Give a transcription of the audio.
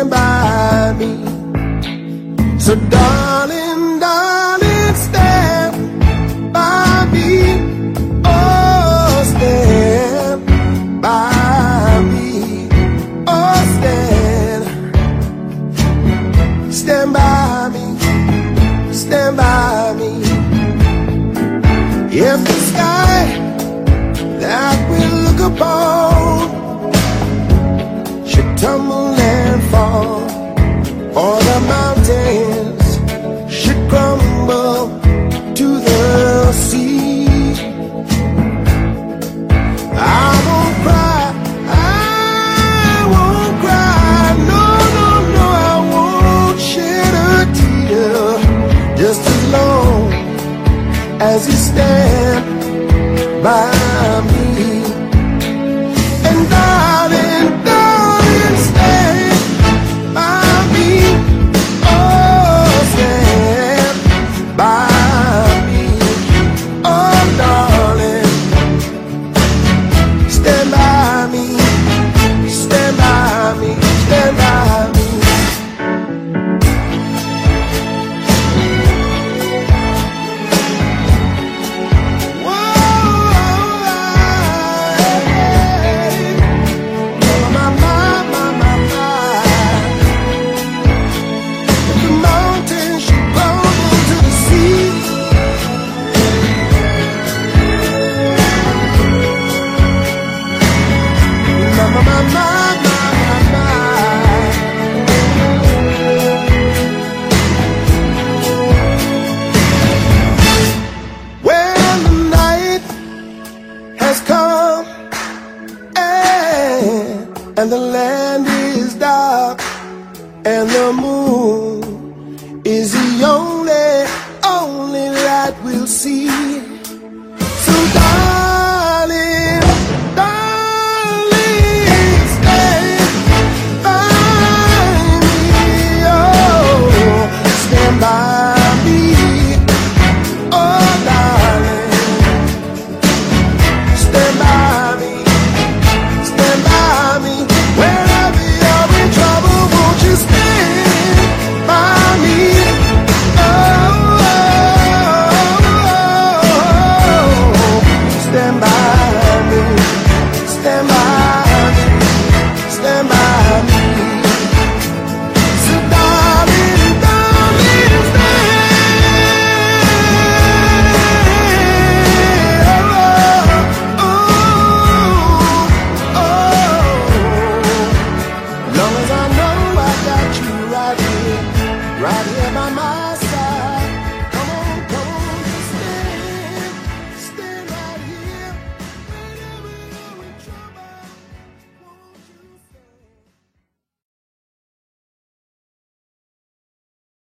stand by me. So, darling, darling, stand by me. Oh, stand by me. Oh, stand, stand by me. Stand by me. If the sky that we look upon should tumble or the mountains should crumble to the sea. I won't cry, I won't cry, no, no, no, I won't shed a tear, just as long as you stand by and, the land is dark and the moon is the only, only light we'll see. So darling, darling, stand by me, oh, stand by me. Oh, darling, stand by stand by